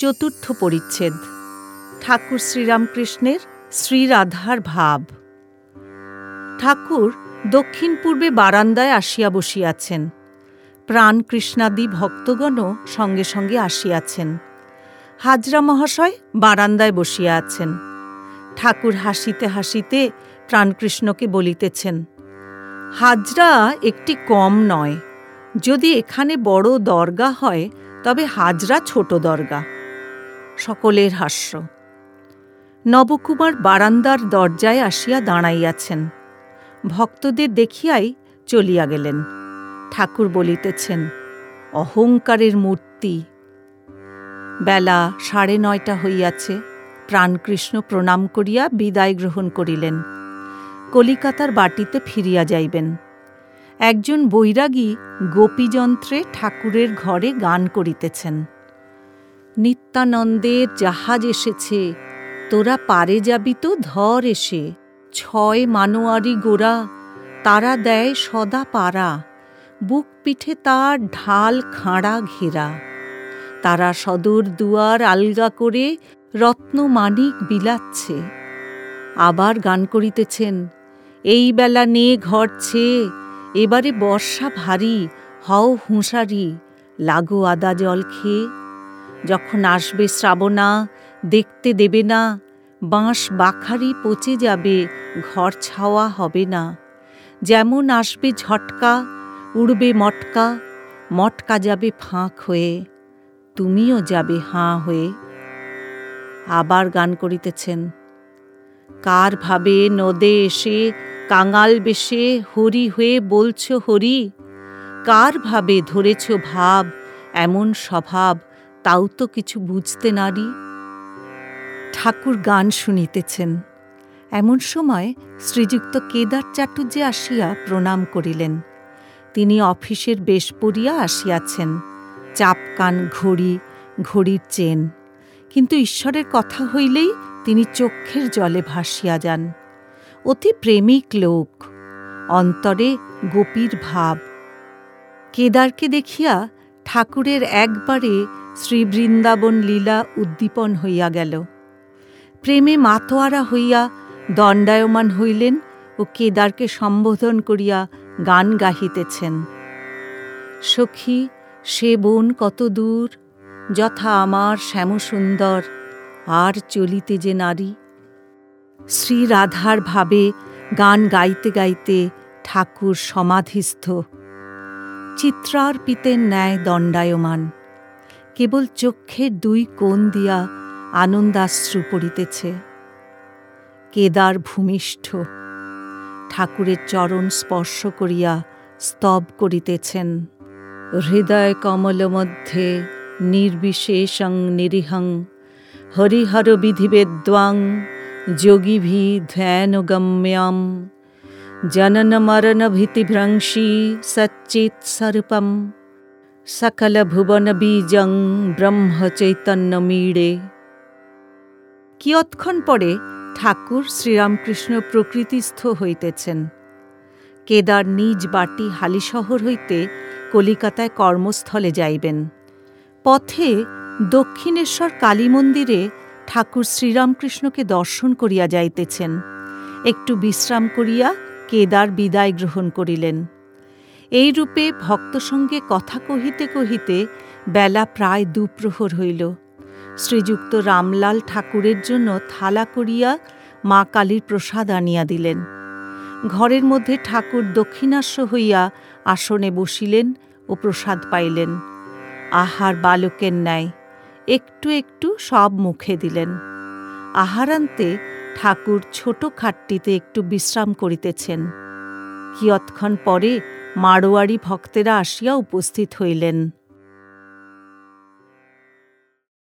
চতুর্থ পরিচ্ছেদ। ঠাকুর শ্রীরামকৃষ্ণের শ্রীরাধার ভাব। ঠাকুর দক্ষিণ পূর্বে বারান্দায় আসিয়া বসিয়াছেন। প্রাণ কৃষ্ণাদি ভক্তগণও সঙ্গে সঙ্গে আসিয়াছেন। হাজরা মহাশয় বারান্দায় বসিয়া আছেন। ঠাকুর হাসিতে হাসিতে প্রাণকৃষ্ণকে বলিতেছেন, হাজরা একটি কম নয়। যদি এখানে বড় দরগা হয়, তবে হাজরা ছোট দরগা। সকলের হাস্য। নবকুমার বারান্দার দরজায় আসিয়া দাঁড়াইয়াছেন। ভক্তদের দেখিয়াই চলিয়া গেলেন। ঠাকুর বলিতেছেন, অহংকারের মূর্তি। বেলা সাড়ে নয়টা হইয়াছে। প্রাণকৃষ্ণ প্রণাম করিয়া বিদায় গ্রহণ করিলেন। কলিকাতার বাটিতে ফিরিয়া যাইবেন। একজন বৈরাগী গোপীযন্ত্রে ঠাকুরের ঘরে গান করিতেছেন। নিত্যানন্দের জাহাজ এসেছে। তোরা পারে যাবি তো ধর এসে। ছয় মানোয়ারি গোড়া, তারা দেয় সদা পাড়া। বুক পিঠে তার ঢাল খাঁড়া ঘেরা। তারা সদর দুয়ার আলগা করে রত্ন মানিক বিলাচ্ছে। আবার গান করিতেছেন, এই বেলা নে ঘরছে এবারে বর্ষা ভারী, হও হুঁশারি, লাগো আদা জল খেয়ে। যখন আসবে শ্রাবণা, দেখতে দেবে না, বাঁশ বাখারি পচে যাবে, ঘর ছাওয়া হবে না। যেমন আসবে ঝটকা, উড়বে মটকা মটকা যাবে ফাঁক হয়ে, তুমিও যাবে হাঁ হয়ে। আবার গান করিতেছেন, কার ভাবে নদে এসে, কাঙাল বেশে হরি হয়ে বলছ হরি? কার ভাবে ধরেছ ভাব, এমন স্বভাব তাও তো কিছু বুঝতে নারী। ঠাকুর গান শুনিতেছেন। এমন সময় শ্রীযুক্ত কেদার চাটুর্যে আসিয়া প্রণাম করিলেন। তিনি অফিসের বেশ পরিয়া আসিয়াছেন। চাপকান ঘড়ি, ঘড়ির চেন। কিন্তু ঈশ্বরের কথা হইলেই তিনি চক্ষের জলে ভাসিয়া যান। অতি প্রেমিক লোক। অন্তরে গোপীর ভাব। কেদারকে দেখিয়া ঠাকুরের একবারে শ্রীবৃন্দাবন লীলা উদ্দীপন হইয়া গেল। প্রেমে মাতোয়ারা হইয়া দণ্ডায়মান হইলেন ও কেদারকে সম্বোধন করিয়া গান গাহিতেছেন। সখী, সে বোন কত দূর, যথা আমার শ্যামসুন্দর, আর চলিতে যে নারী। শ্রীরাধার ভাবে গান গাইতে গাইতে ঠাকুর সমাধিস্থ। চিত্রার্পিতের ন্যায় দণ্ডায়মান। কেবল চক্ষের দুই কোণ দিয়া আনন্দাশ্রু পড়িতেছে। কেদার ভূমিষ্ঠ, ঠাকুরের চরণ স্পর্শ করিয়া স্তব করিতেছেন। হৃদয় কমল মধ্যে নির্বিশেষং নিরীহং, হরিহর বিধিবেদ্বাং যোগীভি ধ্যানগম্যাম জনন মরণ ভীতিভ্রংশী সচ্চিৎ সর্পম সকল ভুবন বীজং ব্রহ্ম চৈতন্য মীড়ে কিয়ৎক্ষণ পরে ঠাকুর শ্রীরামকৃষ্ণ প্রকৃতিস্থ হইতেছেন কেদার নিজ বাটি হালিশহর হইতে কলিকাতায় কর্মস্থলে যাইবেন। পথে দক্ষিণেশ্বর কালী মন্দিরে ঠাকুর শ্রীরামকৃষ্ণকে দর্শন করিয়া যাইতেছেন। একটু বিশ্রাম করিয়া কেদার বিদায় গ্রহণ করিলেন। এই রূপে ভক্ত সঙ্গে কথা কহিতে কহিতে বেলা প্রায় দুপ্রহর হইল। শ্রীযুক্ত রামলাল ঠাকুরের জন্য থালা করিয়া মা কালীর প্রসাদ আনিয়া দিলেন। ঘরের মধ্যে ঠাকুর দক্ষিণাস্য হইয়া আসনে বসিলেন ও প্রসাদ পাইলেন। আহার বালকের ন্যায় একটু একটু সব মুখে দিলেন। আহারান্তে ঠাকুর ছোট খাটটিতে একটু বিশ্রাম করিতেছেন। কিয়ৎক্ষণ পরে মারোয়ারি ভক্তেরা আসিয়া উপস্থিত হইলেন।